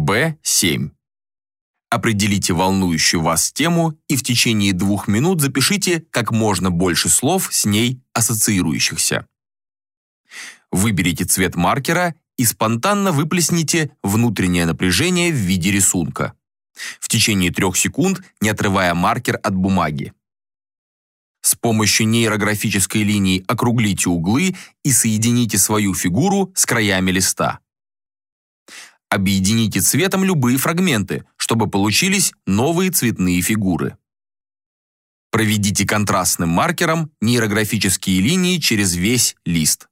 Б7. Определите волнующую вас тему и в течение двух минут запишите как можно больше слов с ней ассоциирующихся. Выберите цвет маркера и спонтанно выплесните внутреннее напряжение в виде рисунка. В течение трех секунд, не отрывая маркер от бумаги. С помощью нейрографической линии округлите углы и соедините свою фигуру с краями листа. Объедините цветом любые фрагменты, чтобы получились новые цветные фигуры. Проведите контрастным маркером нейрографические линии через весь лист.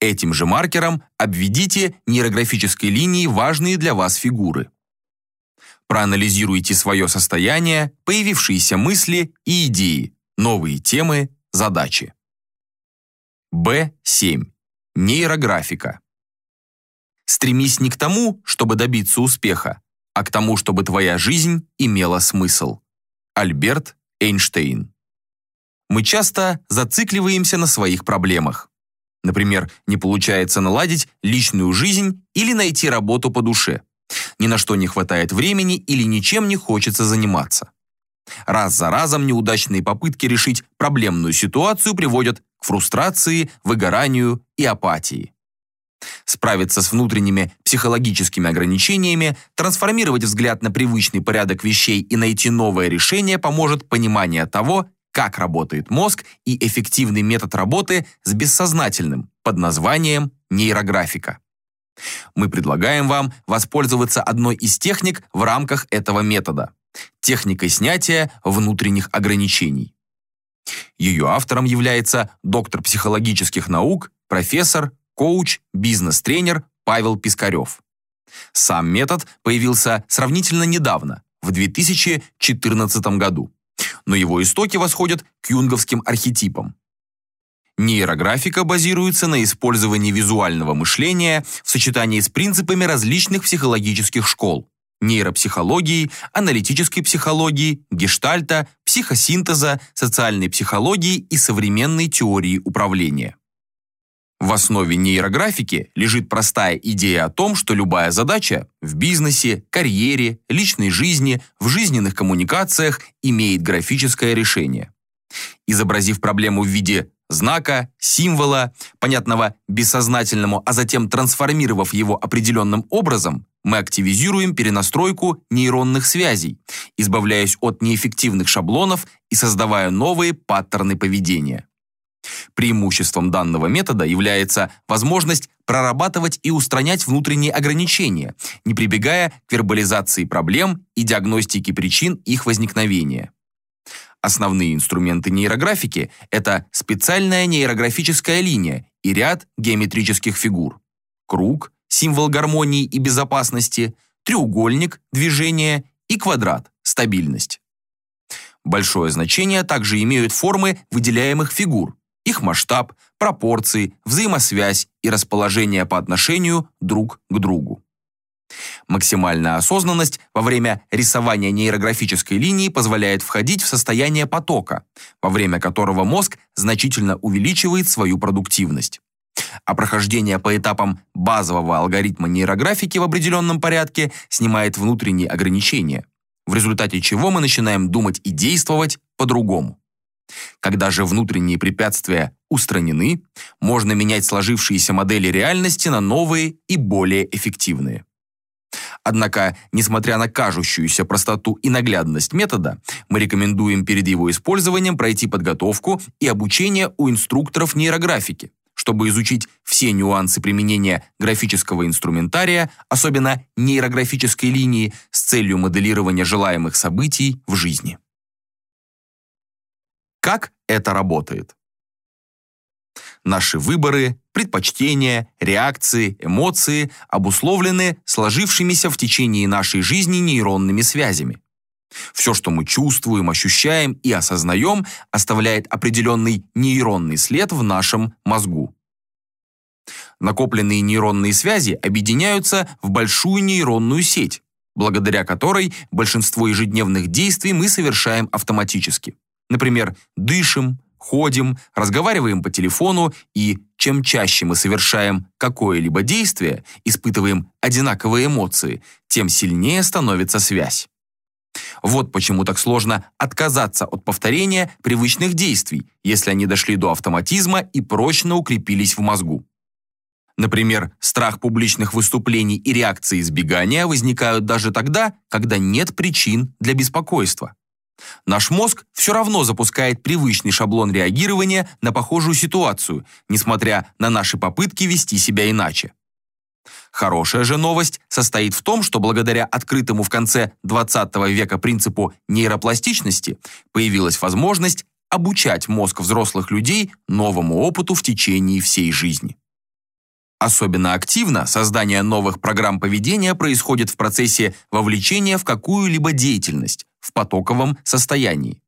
Этим же маркером обведите нейрографической линией важные для вас фигуры. Проанализируйте свое состояние, появившиеся мысли и идеи, новые темы, задачи. Б7. Нейрографика. Стремись не к тому, чтобы добиться успеха, а к тому, чтобы твоя жизнь имела смысл. Альберт Эйнштейн. Мы часто зацикливаемся на своих проблемах. Например, не получается наладить личную жизнь или найти работу по душе. Ни на что не хватает времени или ничем не хочется заниматься. Раз за разом неудачные попытки решить проблемную ситуацию приводят к фрустрации, выгоранию и апатии. Справиться с внутренними психологическими ограничениями, трансформировать взгляд на привычный порядок вещей и найти новое решение поможет понимание того, как работает мозг и эффективный метод работы с бессознательным под названием нейрографика. Мы предлагаем вам воспользоваться одной из техник в рамках этого метода – техникой снятия внутренних ограничений. Ее автором является доктор психологических наук, профессор, коуч, бизнес-тренер Павел Пискарев. Сам метод появился сравнительно недавно, в 2014 году но его истоки восходят к юнговским архетипам. Нейрографика базируется на использовании визуального мышления в сочетании с принципами различных психологических школ – нейропсихологии, аналитической психологии, гештальта, психосинтеза, социальной психологии и современной теории управления. В основе нейрографики лежит простая идея о том, что любая задача в бизнесе, карьере, личной жизни, в жизненных коммуникациях имеет графическое решение. Изобразив проблему в виде знака, символа, понятного бессознательному, а затем трансформировав его определенным образом, мы активизируем перенастройку нейронных связей, избавляясь от неэффективных шаблонов и создавая новые паттерны поведения. Преимуществом данного метода является возможность прорабатывать и устранять внутренние ограничения, не прибегая к вербализации проблем и диагностике причин их возникновения. Основные инструменты нейрографики – это специальная нейрографическая линия и ряд геометрических фигур. Круг – символ гармонии и безопасности, треугольник – движение и квадрат – стабильность. Большое значение также имеют формы выделяемых фигур, их масштаб, пропорции, взаимосвязь и расположение по отношению друг к другу. Максимальная осознанность во время рисования нейрографической линии позволяет входить в состояние потока, во время которого мозг значительно увеличивает свою продуктивность. А прохождение по этапам базового алгоритма нейрографики в определенном порядке снимает внутренние ограничения, в результате чего мы начинаем думать и действовать по-другому. Когда же внутренние препятствия устранены, можно менять сложившиеся модели реальности на новые и более эффективные. Однако, несмотря на кажущуюся простоту и наглядность метода, мы рекомендуем перед его использованием пройти подготовку и обучение у инструкторов нейрографики, чтобы изучить все нюансы применения графического инструментария, особенно нейрографической линии, с целью моделирования желаемых событий в жизни. Как это работает? Наши выборы, предпочтения, реакции, эмоции обусловлены сложившимися в течение нашей жизни нейронными связями. Все, что мы чувствуем, ощущаем и осознаем, оставляет определенный нейронный след в нашем мозгу. Накопленные нейронные связи объединяются в большую нейронную сеть, благодаря которой большинство ежедневных действий мы совершаем автоматически. Например, дышим, ходим, разговариваем по телефону и чем чаще мы совершаем какое-либо действие, испытываем одинаковые эмоции, тем сильнее становится связь. Вот почему так сложно отказаться от повторения привычных действий, если они дошли до автоматизма и прочно укрепились в мозгу. Например, страх публичных выступлений и реакции избегания возникают даже тогда, когда нет причин для беспокойства. Наш мозг все равно запускает привычный шаблон реагирования на похожую ситуацию, несмотря на наши попытки вести себя иначе. Хорошая же новость состоит в том, что благодаря открытому в конце 20 века принципу нейропластичности появилась возможность обучать мозг взрослых людей новому опыту в течение всей жизни. Особенно активно создание новых программ поведения происходит в процессе вовлечения в какую-либо деятельность, в потоковом состоянии.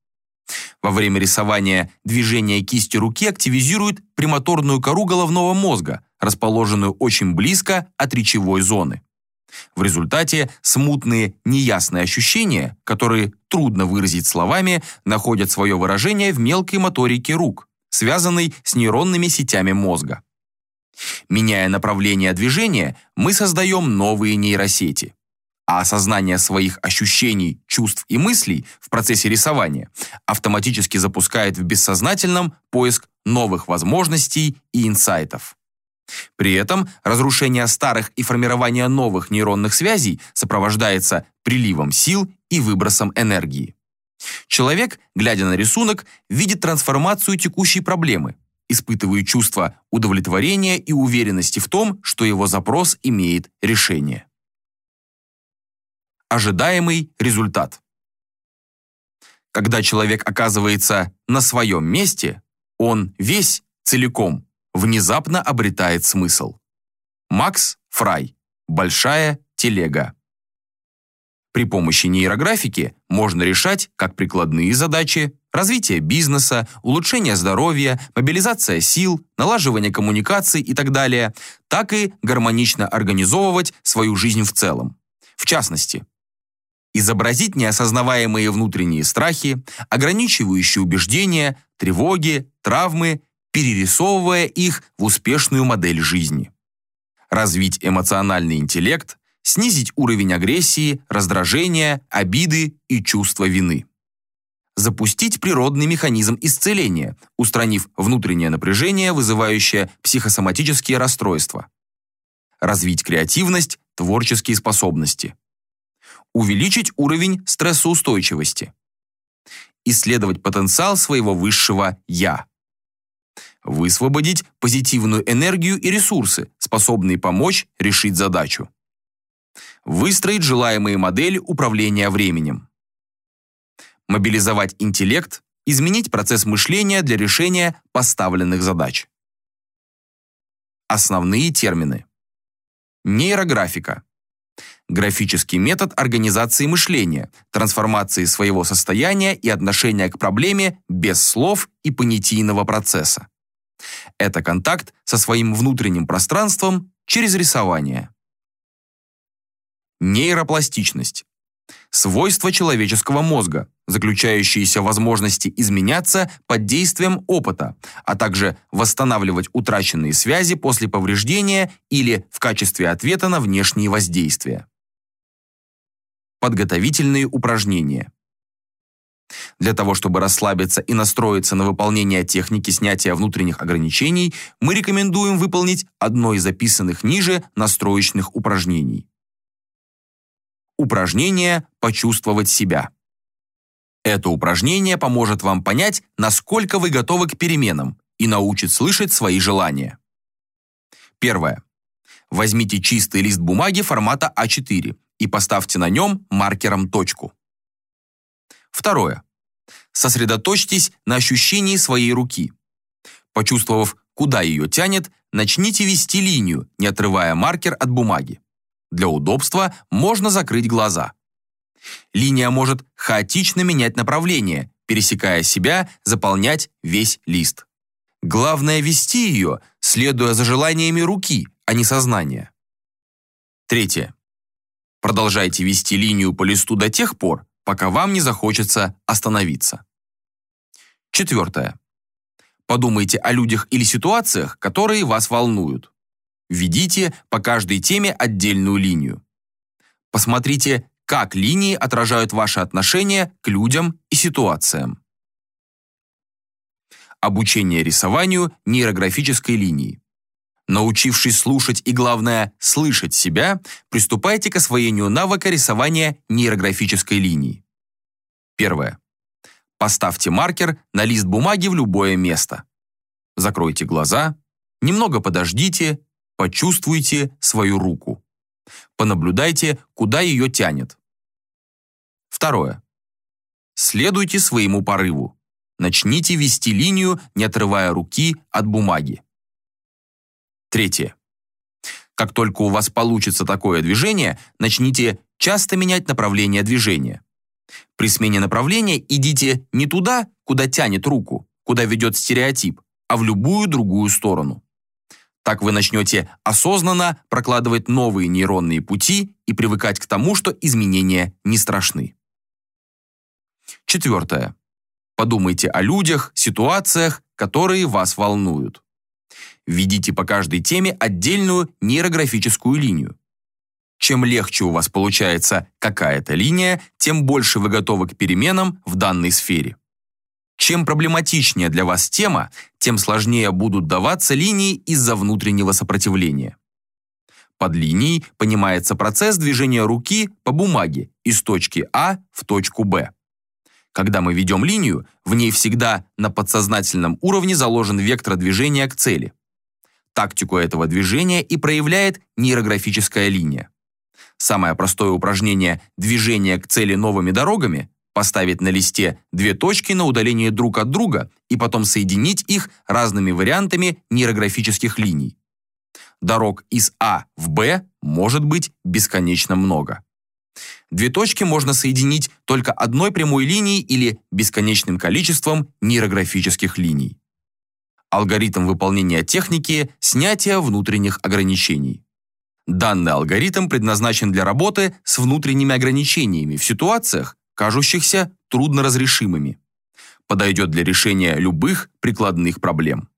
Во время рисования движение кисти руки активизирует премоторную кору головного мозга, расположенную очень близко от речевой зоны. В результате смутные, неясные ощущения, которые трудно выразить словами, находят свое выражение в мелкой моторике рук, связанной с нейронными сетями мозга. Меняя направление движения, мы создаем новые нейросети. А осознание своих ощущений, чувств и мыслей в процессе рисования автоматически запускает в бессознательном поиск новых возможностей и инсайтов. При этом разрушение старых и формирование новых нейронных связей сопровождается приливом сил и выбросом энергии. Человек, глядя на рисунок, видит трансформацию текущей проблемы, испытывая чувство удовлетворения и уверенности в том, что его запрос имеет решение. Ожидаемый результат. Когда человек оказывается на своем месте, он весь целиком внезапно обретает смысл. Макс Фрай. Большая телега. При помощи нейрографики можно решать как прикладные задачи, развитие бизнеса, улучшение здоровья, мобилизация сил, налаживание коммуникаций и так далее, так и гармонично организовывать свою жизнь в целом. В частности, изобразить неосознаваемые внутренние страхи, ограничивающие убеждения, тревоги, травмы, перерисовывая их в успешную модель жизни. Развить эмоциональный интеллект, снизить уровень агрессии, раздражения, обиды и чувства вины. Запустить природный механизм исцеления, устранив внутреннее напряжение, вызывающее психосоматические расстройства. Развить креативность, творческие способности. Увеличить уровень стрессоустойчивости. Исследовать потенциал своего высшего «я». Высвободить позитивную энергию и ресурсы, способные помочь решить задачу выстроить желаемые модели управления временем. Мобилизовать интеллект, изменить процесс мышления для решения поставленных задач. Основные термины. Нейрографика. Графический метод организации мышления, трансформации своего состояния и отношения к проблеме без слов и понятийного процесса. Это контакт со своим внутренним пространством через рисование. Нейропластичность. Свойства человеческого мозга, заключающиеся в возможности изменяться под действием опыта, а также восстанавливать утраченные связи после повреждения или в качестве ответа на внешние воздействия. Подготовительные упражнения. Для того, чтобы расслабиться и настроиться на выполнение техники снятия внутренних ограничений, мы рекомендуем выполнить одно из записанных ниже настроечных упражнений. Упражнение «Почувствовать себя». Это упражнение поможет вам понять, насколько вы готовы к переменам и научит слышать свои желания. Первое. Возьмите чистый лист бумаги формата А4 и поставьте на нем маркером точку. Второе. Сосредоточьтесь на ощущении своей руки. Почувствовав, куда ее тянет, начните вести линию, не отрывая маркер от бумаги. Для удобства можно закрыть глаза. Линия может хаотично менять направление, пересекая себя, заполнять весь лист. Главное вести ее, следуя за желаниями руки, а не сознания. Третье. Продолжайте вести линию по листу до тех пор, пока вам не захочется остановиться. Четвертое. Подумайте о людях или ситуациях, которые вас волнуют. Введите по каждой теме отдельную линию. Посмотрите, как линии отражают ваши отношения к людям и ситуациям. Обучение рисованию нейрографической линии. Научившись слушать и, главное, слышать себя, приступайте к освоению навыка рисования нейрографической линии. Первое. Поставьте маркер на лист бумаги в любое место. Закройте глаза, немного подождите, почувствуйте свою руку. Понаблюдайте, куда ее тянет. Второе. Следуйте своему порыву. Начните вести линию, не отрывая руки от бумаги. Третье. Как только у вас получится такое движение, начните часто менять направление движения. При смене направления идите не туда, куда тянет руку, куда ведет стереотип, а в любую другую сторону. Так вы начнете осознанно прокладывать новые нейронные пути и привыкать к тому, что изменения не страшны. Четвертое. Подумайте о людях, ситуациях, которые вас волнуют. Введите по каждой теме отдельную нейрографическую линию. Чем легче у вас получается какая-то линия, тем больше вы готовы к переменам в данной сфере. Чем проблематичнее для вас тема, тем сложнее будут даваться линии из-за внутреннего сопротивления. Под линией понимается процесс движения руки по бумаге из точки А в точку Б. Когда мы ведем линию, в ней всегда на подсознательном уровне заложен вектор движения к цели. Тактику этого движения и проявляет нейрографическая линия. Самое простое упражнение «движение к цели новыми дорогами» поставить на листе две точки на удаление друг от друга и потом соединить их разными вариантами нейрографических линий. Дорог из А в Б может быть бесконечно много. Две точки можно соединить только одной прямой линией или бесконечным количеством нейрографических линий алгоритм выполнения техники снятия внутренних ограничений. Данный алгоритм предназначен для работы с внутренними ограничениями в ситуациях, кажущихся трудноразрешимыми. Подойдет для решения любых прикладных проблем.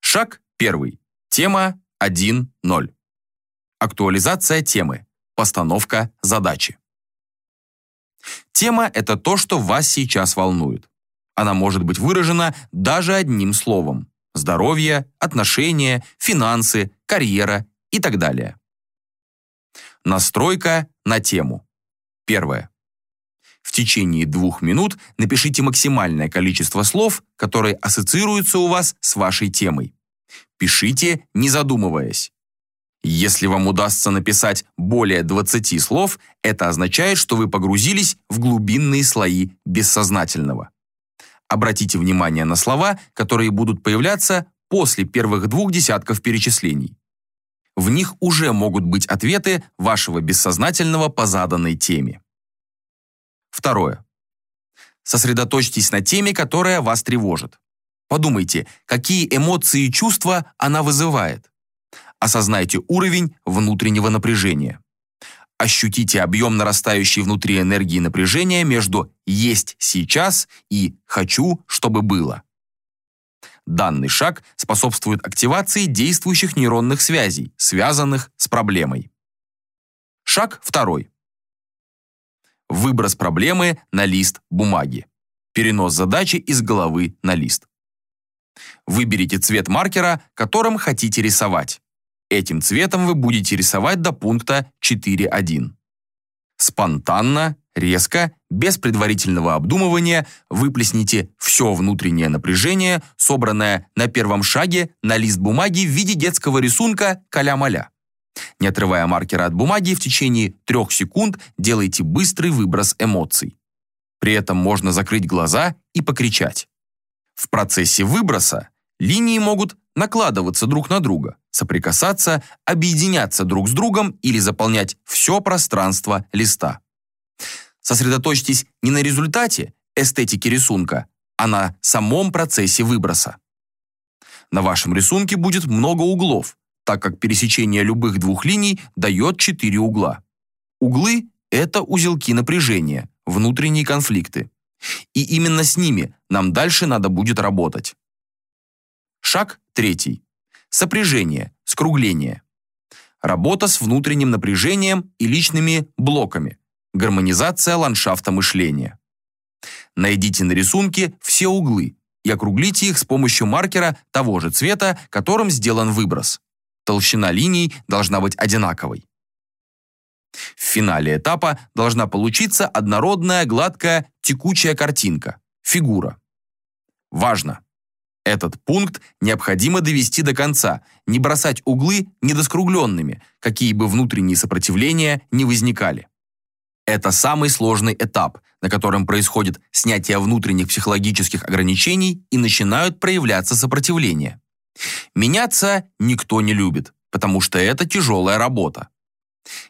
Шаг 1. Тема 1.0. Актуализация темы. Постановка задачи. Тема – это то, что вас сейчас волнует. Она может быть выражена даже одним словом. Здоровье, отношения, финансы, карьера и так далее. Настройка на тему. Первое. В течение двух минут напишите максимальное количество слов, которые ассоциируются у вас с вашей темой. Пишите, не задумываясь. Если вам удастся написать более 20 слов, это означает, что вы погрузились в глубинные слои бессознательного. Обратите внимание на слова, которые будут появляться после первых двух десятков перечислений. В них уже могут быть ответы вашего бессознательного по заданной теме. Второе. Сосредоточьтесь на теме, которая вас тревожит. Подумайте, какие эмоции и чувства она вызывает. Осознайте уровень внутреннего напряжения. Ощутите объем нарастающей внутри энергии напряжения между «есть сейчас» и «хочу, чтобы было». Данный шаг способствует активации действующих нейронных связей, связанных с проблемой. Шаг второй. Выброс проблемы на лист бумаги. Перенос задачи из головы на лист. Выберите цвет маркера, которым хотите рисовать. Этим цветом вы будете рисовать до пункта 4.1. Спонтанно, резко, без предварительного обдумывания выплесните все внутреннее напряжение, собранное на первом шаге на лист бумаги в виде детского рисунка «Каля-маля». Не отрывая маркера от бумаги, в течение трех секунд делайте быстрый выброс эмоций. При этом можно закрыть глаза и покричать. В процессе выброса линии могут накладываться друг на друга, соприкасаться, объединяться друг с другом или заполнять все пространство листа. Сосредоточьтесь не на результате эстетики рисунка, а на самом процессе выброса. На вашем рисунке будет много углов, так как пересечение любых двух линий дает четыре угла. Углы – это узелки напряжения, внутренние конфликты. И именно с ними нам дальше надо будет работать. Шаг третий. Сопряжение, скругление. Работа с внутренним напряжением и личными блоками. Гармонизация ландшафта мышления. Найдите на рисунке все углы и округлите их с помощью маркера того же цвета, которым сделан выброс. Толщина линий должна быть одинаковой. В финале этапа должна получиться однородная, гладкая, текучая картинка, фигура. Важно! Этот пункт необходимо довести до конца, не бросать углы недоскругленными, какие бы внутренние сопротивления не возникали. Это самый сложный этап, на котором происходит снятие внутренних психологических ограничений и начинают проявляться сопротивления. Меняться никто не любит, потому что это тяжелая работа.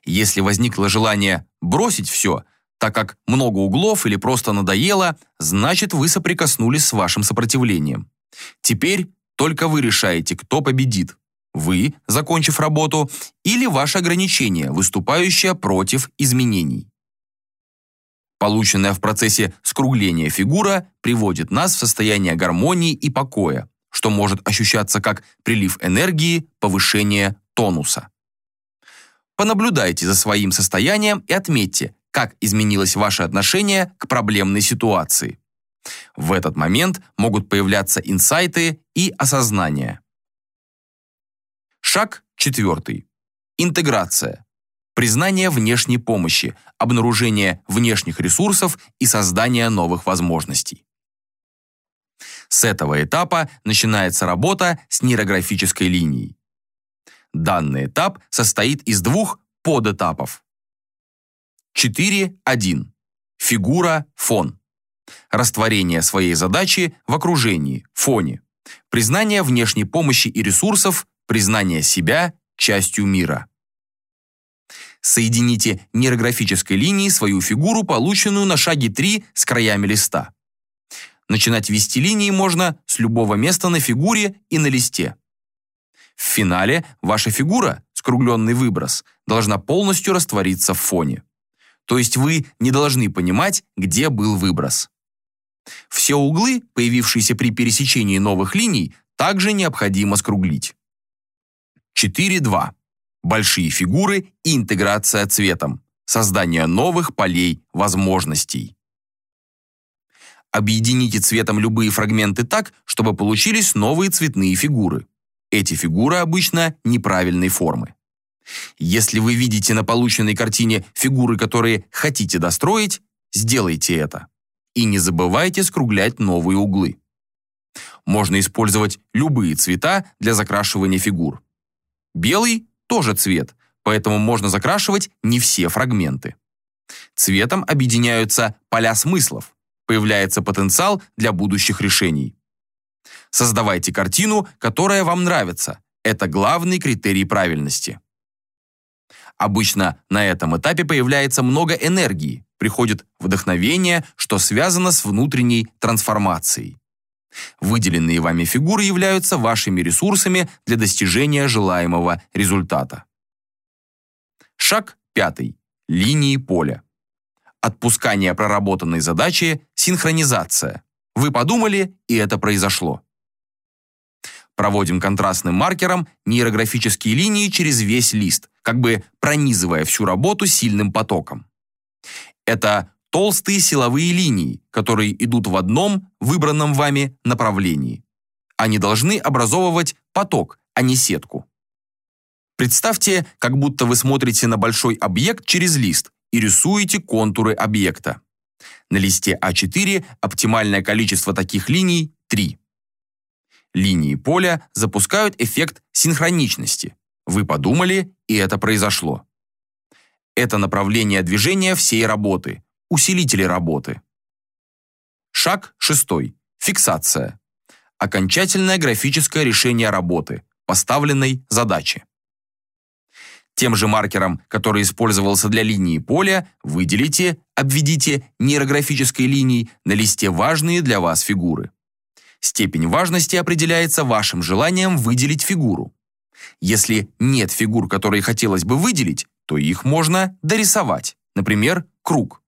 Если возникло желание бросить все, так как много углов или просто надоело, значит вы соприкоснулись с вашим сопротивлением. Теперь только вы решаете, кто победит. Вы, закончив работу, или ваше ограничение, выступающее против изменений. Полученная в процессе скругления фигура приводит нас в состояние гармонии и покоя, что может ощущаться как прилив энергии, повышение тонуса. Понаблюдайте за своим состоянием и отметьте, как изменилось ваше отношение к проблемной ситуации. В этот момент могут появляться инсайты и осознание. Шаг четвертый. Интеграция. Признание внешней помощи, обнаружение внешних ресурсов и создание новых возможностей. С этого этапа начинается работа с нейрографической линией. Данный этап состоит из двух подэтапов. 4.1. Фигура, фон. Растворение своей задачи в окружении, фоне. Признание внешней помощи и ресурсов, признание себя частью мира. Соедините нейрографической линией свою фигуру, полученную на шаге 3 с краями листа. Начинать вести линии можно с любого места на фигуре и на листе. В финале ваша фигура, скругленный выброс, должна полностью раствориться в фоне. То есть вы не должны понимать, где был выброс. Все углы, появившиеся при пересечении новых линий, также необходимо скруглить. 4.2. Большие фигуры и интеграция цветом. Создание новых полей возможностей. Объедините цветом любые фрагменты так, чтобы получились новые цветные фигуры. Эти фигуры обычно неправильной формы. Если вы видите на полученной картине фигуры, которые хотите достроить, сделайте это. И не забывайте скруглять новые углы. Можно использовать любые цвета для закрашивания фигур. Белый – тоже цвет, поэтому можно закрашивать не все фрагменты. Цветом объединяются поля смыслов, появляется потенциал для будущих решений. Создавайте картину, которая вам нравится. Это главный критерий правильности. Обычно на этом этапе появляется много энергии, приходит вдохновение, что связано с внутренней трансформацией. Выделенные вами фигуры являются вашими ресурсами для достижения желаемого результата. Шаг пятый. Линии поля. Отпускание проработанной задачи, синхронизация. Вы подумали, и это произошло. Проводим контрастным маркером нейрографические линии через весь лист, как бы пронизывая всю работу сильным потоком. Это толстые силовые линии, которые идут в одном выбранном вами направлении. Они должны образовывать поток, а не сетку. Представьте, как будто вы смотрите на большой объект через лист и рисуете контуры объекта. На листе А4 оптимальное количество таких линий – 3. Линии поля запускают эффект синхроничности. Вы подумали, и это произошло. Это направление движения всей работы, усилители работы. Шаг шестой. Фиксация. Окончательное графическое решение работы, поставленной задачи. Тем же маркером, который использовался для линии поля, выделите, обведите нейрографической линией на листе важные для вас фигуры. Степень важности определяется вашим желанием выделить фигуру. Если нет фигур, которые хотелось бы выделить, то их можно дорисовать, например, круг.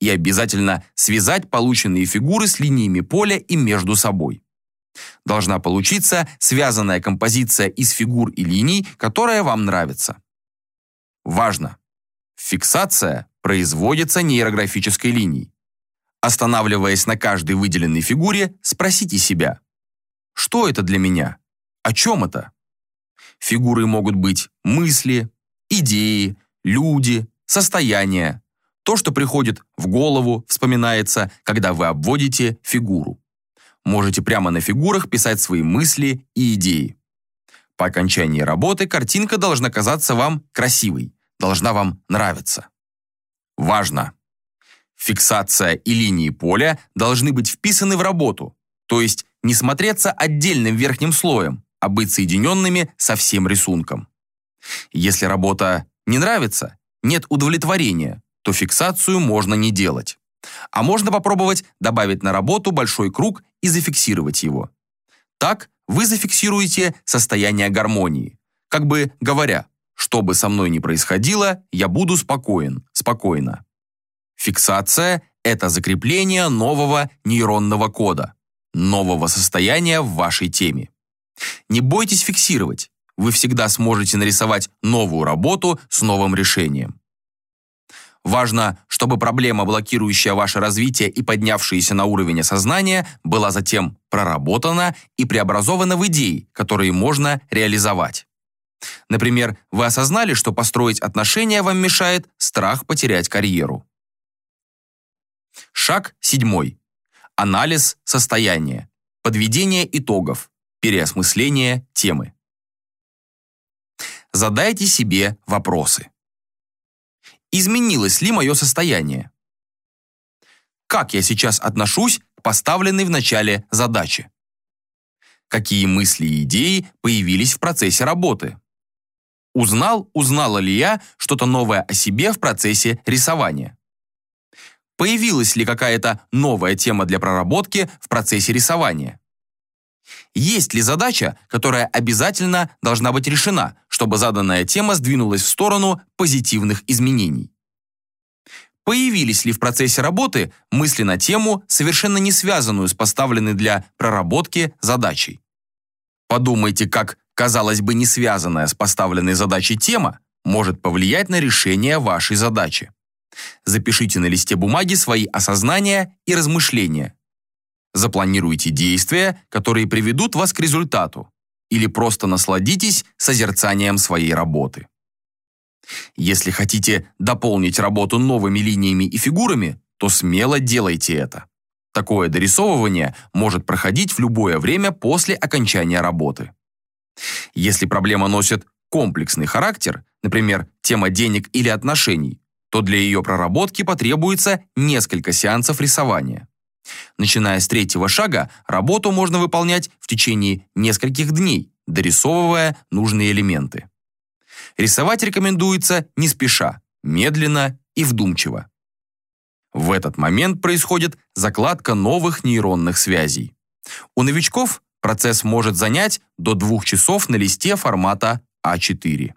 И обязательно связать полученные фигуры с линиями поля и между собой. Должна получиться связанная композиция из фигур и линий, которая вам нравится. Важно! Фиксация производится нейрографической линией. Останавливаясь на каждой выделенной фигуре, спросите себя, что это для меня? О чем это? Фигуры могут быть мысли, идеи, люди, состояния, то, что приходит в голову, вспоминается, когда вы обводите фигуру. Можете прямо на фигурах писать свои мысли и идеи. По окончании работы картинка должна казаться вам красивой, должна вам нравиться. Важно! Фиксация и линии поля должны быть вписаны в работу, то есть не смотреться отдельным верхним слоем, а быть соединенными со всем рисунком. Если работа не нравится, нет удовлетворения, то фиксацию можно не делать. А можно попробовать добавить на работу большой круг и зафиксировать его. Так вы зафиксируете состояние гармонии, как бы говоря, что бы со мной ни происходило, я буду спокоен, спокойно. Фиксация – это закрепление нового нейронного кода, нового состояния в вашей теме. Не бойтесь фиксировать, вы всегда сможете нарисовать новую работу с новым решением. Важно, чтобы проблема, блокирующая ваше развитие и поднявшаяся на уровень осознания, была затем проработана и преобразована в идеи, которые можно реализовать. Например, вы осознали, что построить отношения вам мешает страх потерять карьеру. Шаг седьмой. Анализ состояния. Подведение итогов. Переосмысление темы. Задайте себе вопросы. Изменилось ли мое состояние? Как я сейчас отношусь к поставленной в начале задаче? Какие мысли и идеи появились в процессе работы? Узнал, узнала ли я что-то новое о себе в процессе рисования? Появилась ли какая-то новая тема для проработки в процессе рисования? Есть ли задача, которая обязательно должна быть решена, чтобы заданная тема сдвинулась в сторону позитивных изменений? Появились ли в процессе работы мысли на тему, совершенно не связанную с поставленной для проработки задачей? Подумайте, как, казалось бы, не связанная с поставленной задачей тема может повлиять на решение вашей задачи. Запишите на листе бумаги свои осознания и размышления, Запланируйте действия, которые приведут вас к результату, или просто насладитесь созерцанием своей работы. Если хотите дополнить работу новыми линиями и фигурами, то смело делайте это. Такое дорисовывание может проходить в любое время после окончания работы. Если проблема носит комплексный характер, например, тема денег или отношений, то для ее проработки потребуется несколько сеансов рисования. Начиная с третьего шага, работу можно выполнять в течение нескольких дней, дорисовывая нужные элементы. Рисовать рекомендуется не спеша, медленно и вдумчиво. В этот момент происходит закладка новых нейронных связей. У новичков процесс может занять до двух часов на листе формата А4.